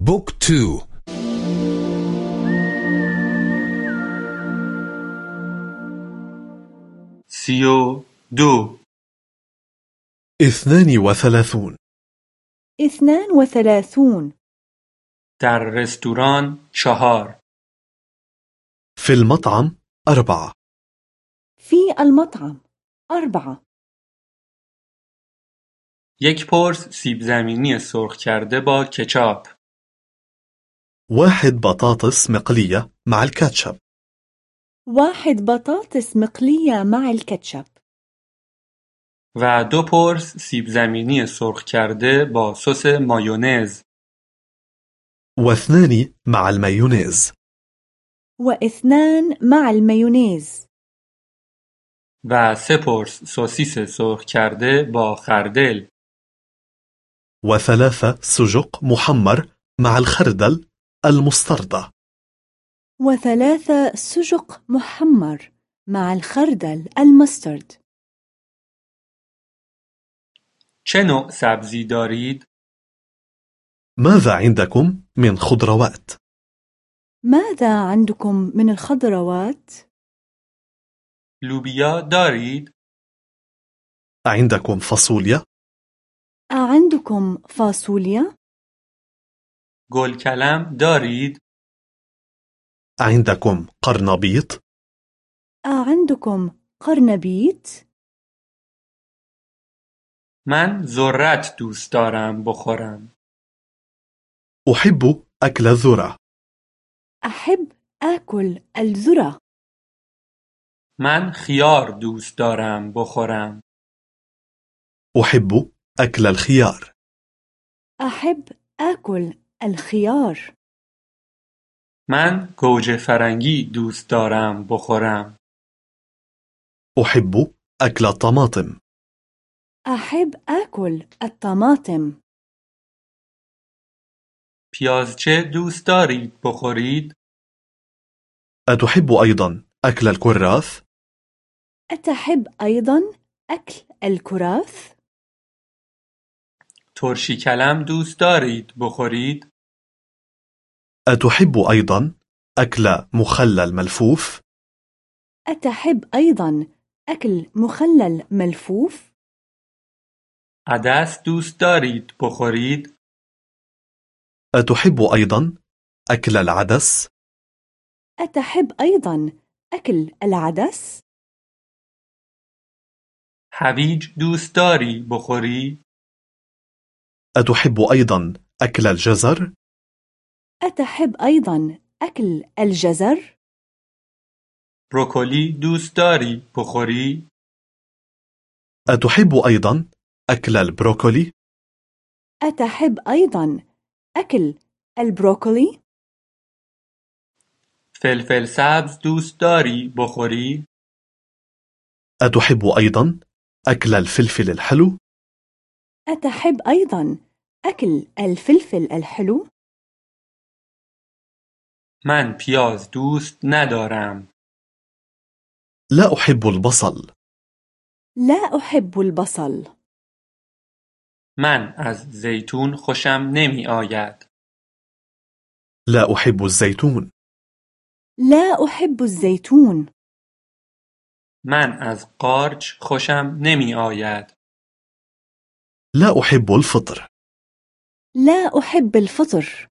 book two. سی و دو. اثنان وثلاثون. اثنان وثلاثون. در رستوران چهار. في المطعم أربعة. في المطعم أربعة. یک پرس سیب زمینی سرخ کرده با کچاپ. واحد بطاطس مقلية مع الكاتشب. واحد بطاطس مقلية مع الكاتشب. و دو پرس سیب زمینی سرخ کرده با سس مایونز. واثنان مع المايونيز واثنان مع المايونيز و سه پرس سوسیس سرخ کرده با خردل. وثلاثة سجق محمر مع الخردل المستردة وثلاثة سجق محمر مع الخردل المسترد چه نوع سبزی دارید؟ ماذا عندكم من خضروات؟ ماذا عندكم من الخضروات؟ لوبیا دارید؟ عندكم فاصوليا؟ أعندكم فاصوليا؟ گلکلم دارید؟ عندكم قرنبيط؟ أعندكم قرنبيط؟ من ذرت دوست دارم بخورم. أحب أكل الذرة أحب آكل الذرة. من خیار دوست دارم بخورم. أحب أكل الخيار أحب آكل الخيار. من گوجه فرنگی دوست دارم بخورم. أحب أكل الطماطم أحب آكل الطماطم. پیازچه دوست دارید بخورید؟ أتحب أيضا أكل الكراث؟ أتحب أيضا أكل الكراث؟ ترشی کلم دوست دارید بخورید؟ أتحب أيضا أكل مخلل ملفوف؟ أتحب أيضا أكل مخلل ملفوف؟ عدس دوست دارید بخورید؟ أتحب أيضا أكل العدس؟ أتحب أيضا أكل العدس؟ هویج دوست داری بخوری؟ أتحب أيضا أكل الجزر؟ أتحب أيضا أكل الجزر؟ بروکولی دوست داری بخوری؟ أتحب أيضا أكل البروكولي؟ أتحب أيضا أكل البروكولي؟ فلفل سبز دوست داری بخوری؟ أتحب أيضا أكل الفلفل الحلو؟ أتحب أيضا أكل الفلفل الحلو؟ من پیاز دوست ندارم. لا أحب البصل لا أحب البصل. من از زیتون خوشم نمی آید. لا أحب الزيتون لا أحب الزيتون. من از قارچ خوشم نمی آید. لا أحب الفطر لا أحب الفطر.